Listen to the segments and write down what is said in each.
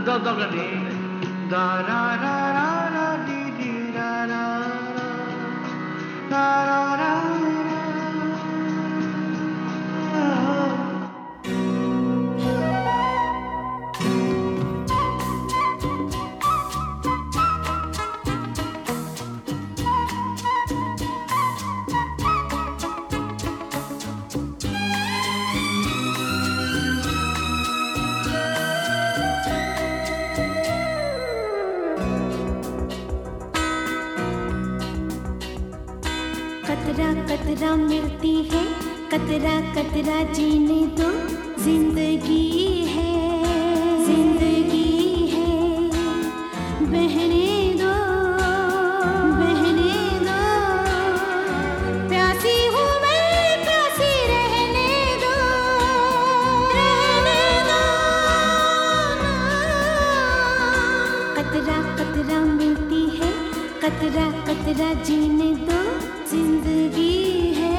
দরকার নেই দা রা রা রা রা দি দি রা রা রা রা कतरा कतरा मिलती है, कतरा कतरा जीने दो, ज़िंदगी है ज़िंदगी है। बहने दो बहने दो, प्यासी हूँ मैं, प्यासी रहने दो रहने दो। कतरा कतरा मिलती है, कतरा कतरा जीने दो ज़िंदगी है।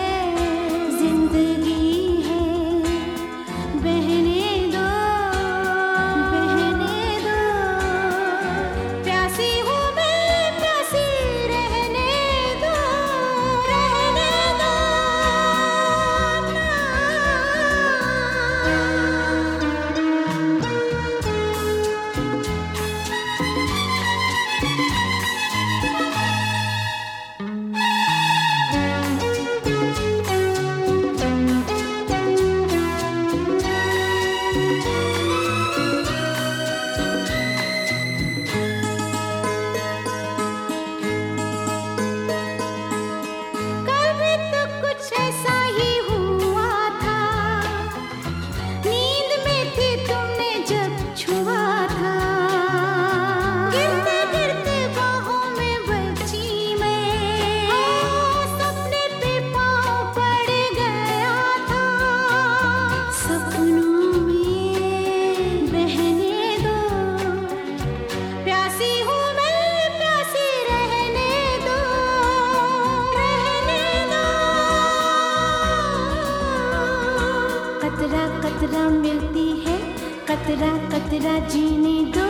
कतरा कतरा जीने दो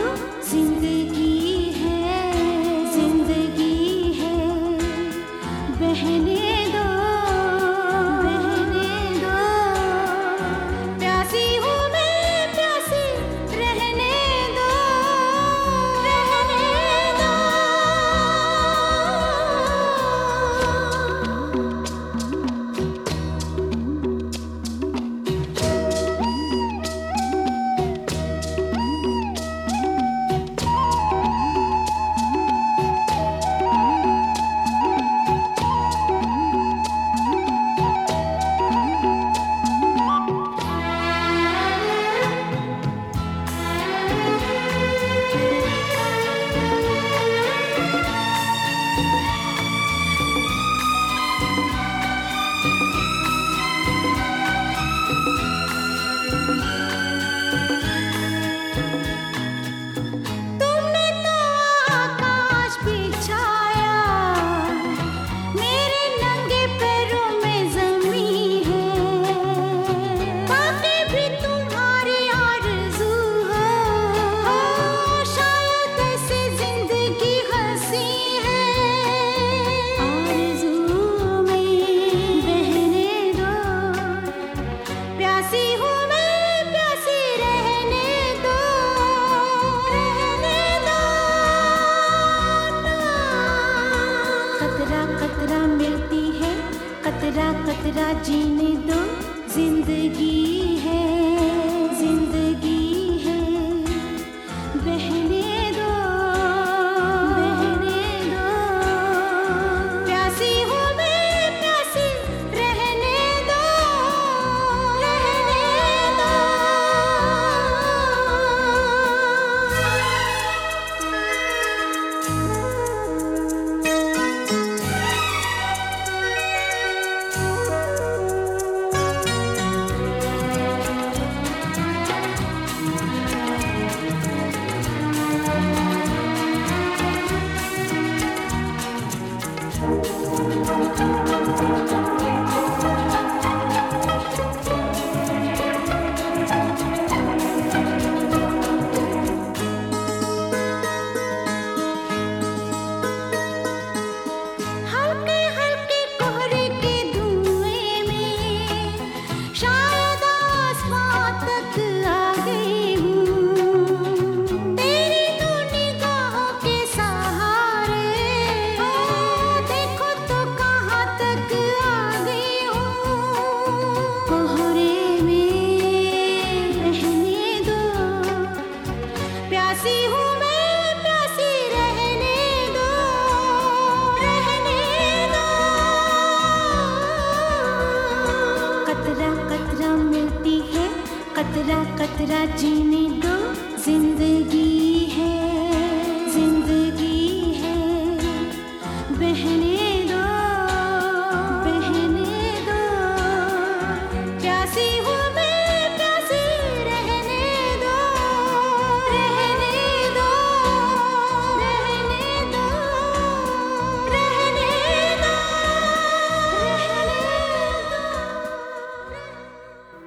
ज़िंदगी है ज़िंदगी है। बहने कतरा जीने दो ज़िंदगी है। Shut up. जीने दो ज़िंदगी